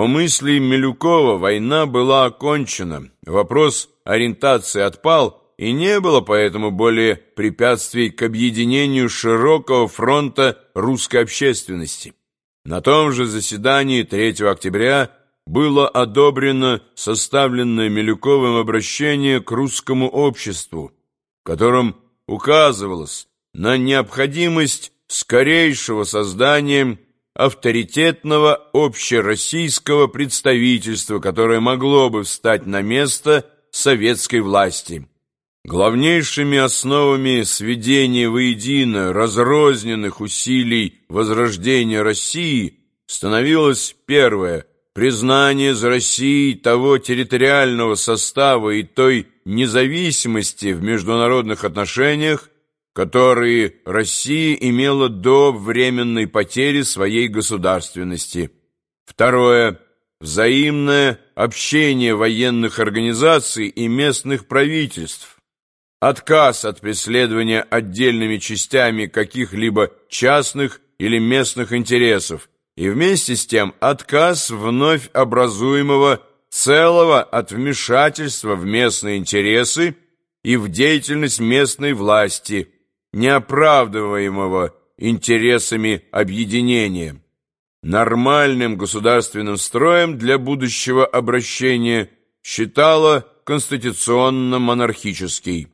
По мысли Милюкова война была окончена, вопрос ориентации отпал, и не было поэтому более препятствий к объединению широкого фронта русской общественности. На том же заседании 3 октября было одобрено составленное Милюковым обращение к русскому обществу, в котором указывалось на необходимость скорейшего создания авторитетного общероссийского представительства, которое могло бы встать на место советской власти. Главнейшими основами сведения воедино разрозненных усилий возрождения России становилось первое – признание за Россией того территориального состава и той независимости в международных отношениях, которые Россия имела до временной потери своей государственности. Второе – взаимное общение военных организаций и местных правительств отказ от преследования отдельными частями каких-либо частных или местных интересов и вместе с тем отказ вновь образуемого целого от вмешательства в местные интересы и в деятельность местной власти, неоправдываемого интересами объединения. Нормальным государственным строем для будущего обращения считала конституционно-монархический.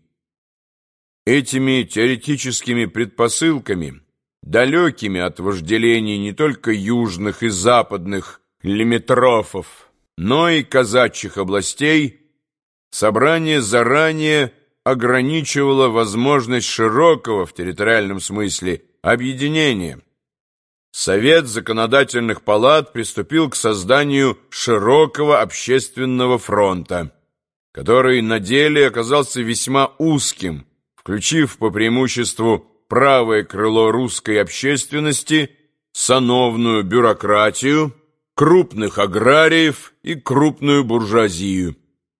Этими теоретическими предпосылками, далекими от вожделений не только южных и западных лимитрофов, но и казачьих областей, собрание заранее ограничивало возможность широкого в территориальном смысле объединения. Совет законодательных палат приступил к созданию широкого общественного фронта, который на деле оказался весьма узким, включив по преимуществу правое крыло русской общественности, сановную бюрократию, крупных аграриев и крупную буржуазию.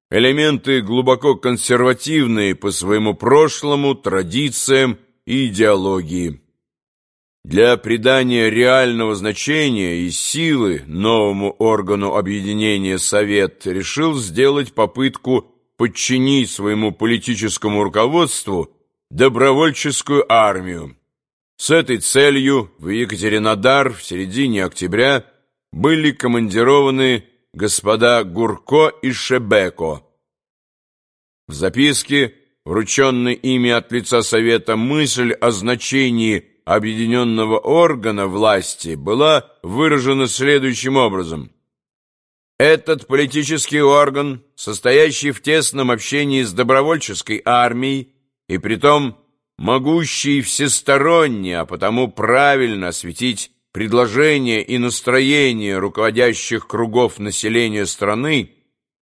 Элементы глубоко консервативные по своему прошлому, традициям и идеологии. Для придания реального значения и силы новому органу объединения Совет решил сделать попытку подчинить своему политическому руководству добровольческую армию. С этой целью в Екатеринодар в середине октября были командированы господа Гурко и Шебеко. В записке, врученной ими от лица Совета, мысль о значении объединенного органа власти была выражена следующим образом. Этот политический орган, состоящий в тесном общении с добровольческой армией, и притом могущий всесторонне, а потому правильно осветить предложения и настроения руководящих кругов населения страны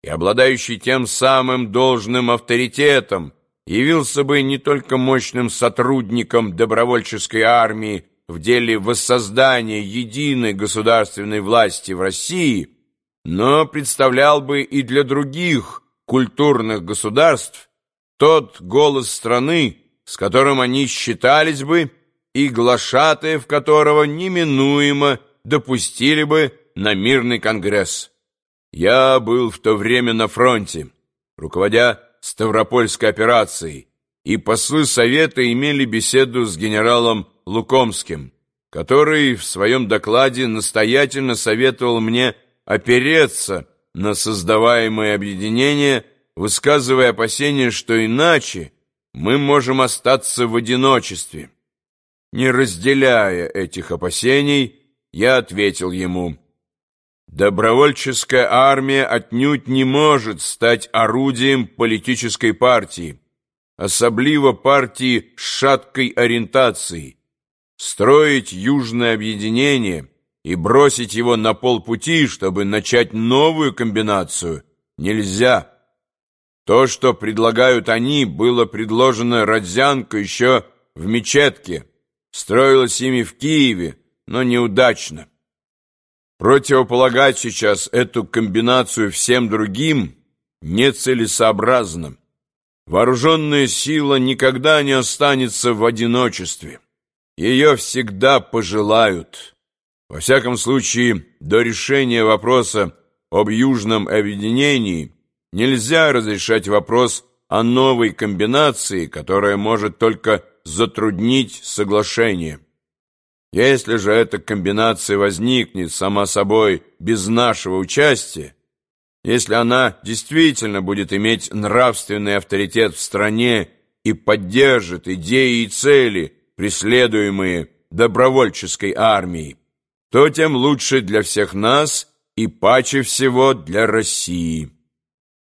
и обладающий тем самым должным авторитетом, явился бы не только мощным сотрудником добровольческой армии в деле воссоздания единой государственной власти в России, но представлял бы и для других культурных государств тот голос страны, с которым они считались бы, и глашатаев которого неминуемо допустили бы на мирный конгресс. Я был в то время на фронте, руководя Ставропольской операцией, и послы Совета имели беседу с генералом Лукомским, который в своем докладе настоятельно советовал мне опереться на создаваемое объединение высказывая опасения, что иначе мы можем остаться в одиночестве. Не разделяя этих опасений, я ответил ему, «Добровольческая армия отнюдь не может стать орудием политической партии, особливо партии с шаткой ориентацией. Строить южное объединение и бросить его на полпути, чтобы начать новую комбинацию, нельзя». То, что предлагают они, было предложено Родзянко еще в Мечетке, строилось ими в Киеве, но неудачно. Противополагать сейчас эту комбинацию всем другим нецелесообразно. Вооруженная сила никогда не останется в одиночестве. Ее всегда пожелают. Во всяком случае, до решения вопроса об южном объединении нельзя разрешать вопрос о новой комбинации, которая может только затруднить соглашение. Если же эта комбинация возникнет сама собой без нашего участия, если она действительно будет иметь нравственный авторитет в стране и поддержит идеи и цели, преследуемые добровольческой армией, то тем лучше для всех нас и паче всего для России.